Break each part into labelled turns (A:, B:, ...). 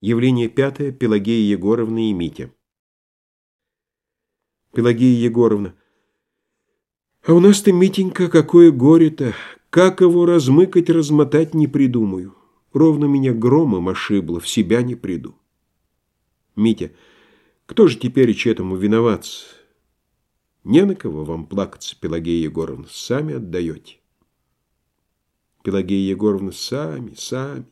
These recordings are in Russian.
A: Явление пятое. Пелагея Егоровна и Митя. Пелагея Егоровна. А у нас-то, Митенька, какое горе-то. Как его размыкать, размотать не придумаю. Ровно меня громом ошибло, в себя не приду. Митя. Кто же теперь этому виноват? Не на кого вам плакаться, Пелагея Егоровна. Сами отдаете. Пелагея Егоровна. Сами, сами.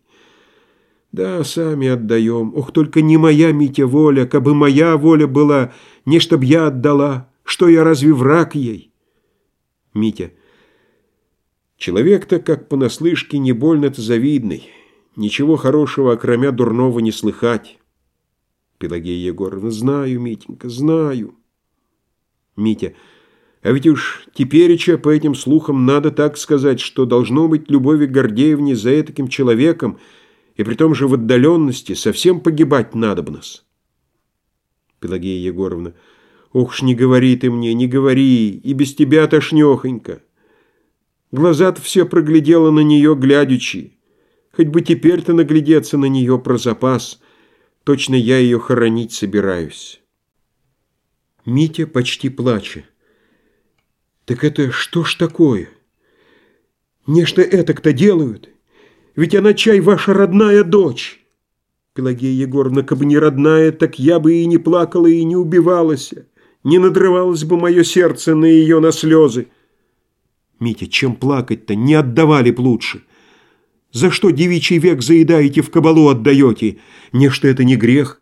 A: Да, сами отдаем. Ох, только не моя, Митя, воля, кабы моя воля была, не чтоб я отдала, что я разве враг ей? Митя. Человек-то, как понаслышке, не больно-то завидный. Ничего хорошего, окромя дурного, не слыхать. Пелагея Егоровна. Знаю, Митенька, знаю. Митя. А ведь уж тепереча по этим слухам надо так сказать, что должно быть Любови Гордеевне за этаким человеком, и при том же в отдаленности совсем погибать надобно-с. Пелагея Егоровна. Ох ж, не говори ты мне, не говори, и без тебя тошнёхонько. Глаза-то все проглядела на нее глядячи. Хоть бы теперь-то наглядеться на нее про запас. Точно я ее хоронить собираюсь. Митя почти плача. Так это что ж такое? Нечто это-то делают? Ведь она, чай, ваша родная дочь. Пелагея Егоровна, кабы не родная, так я бы и не плакала, и не убивалась. Не надрывалось бы мое сердце на ее на слезы. Митя, чем плакать-то? Не отдавали б лучше. За что девичий век заедаете, в кабалу отдаете? Не что это не грех.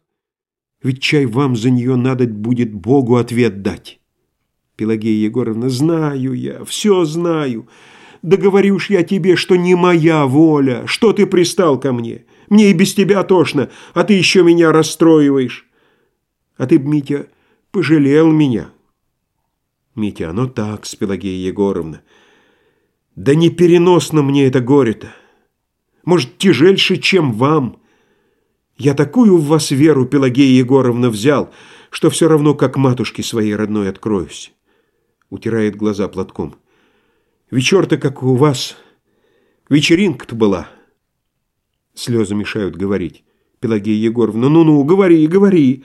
A: Ведь чай вам за нее надо будет Богу ответ дать. Пелагея Егоровна, знаю я, все знаю. Да говорю уж я тебе, что не моя воля, что ты пристал ко мне. Мне и без тебя тошно, а ты еще меня расстроиваешь. А ты б, Митя, пожалел меня. Митя, оно так, Пелагея Егоровна. Да не переносно мне это горе-то. Может, тяжельше, чем вам. Я такую в вас веру, Пелагея Егоровна, взял, что все равно как матушке своей родной откроюсь. Утирает глаза платком. Вечер-то, как у вас, вечеринка-то была. Слезы мешают говорить. Пелагея Егоровна, ну-ну, говори, говори.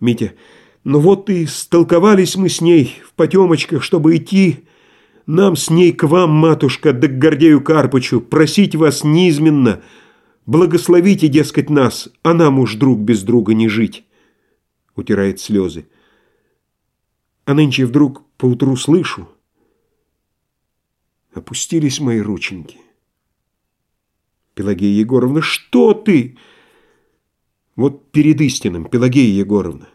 A: Митя, ну вот и столковались мы с ней в потемочках, чтобы идти. Нам с ней к вам, матушка, да к Гордею Карпычу, просить вас низменно. Благословите, дескать, нас, а нам уж друг без друга не жить. Утирает слезы. А нынче вдруг поутру слышу, Опустились мои рученьки. Пелагея Егоровна, что ты? Вот перед истинным, Пелагея Егоровна.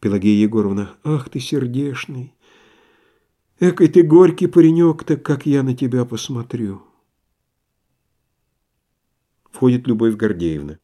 A: Пелагея Егоровна, ах ты сердешный. Экой ты горький паренек-то, как я на тебя посмотрю. Входит Любовь Гордеевна.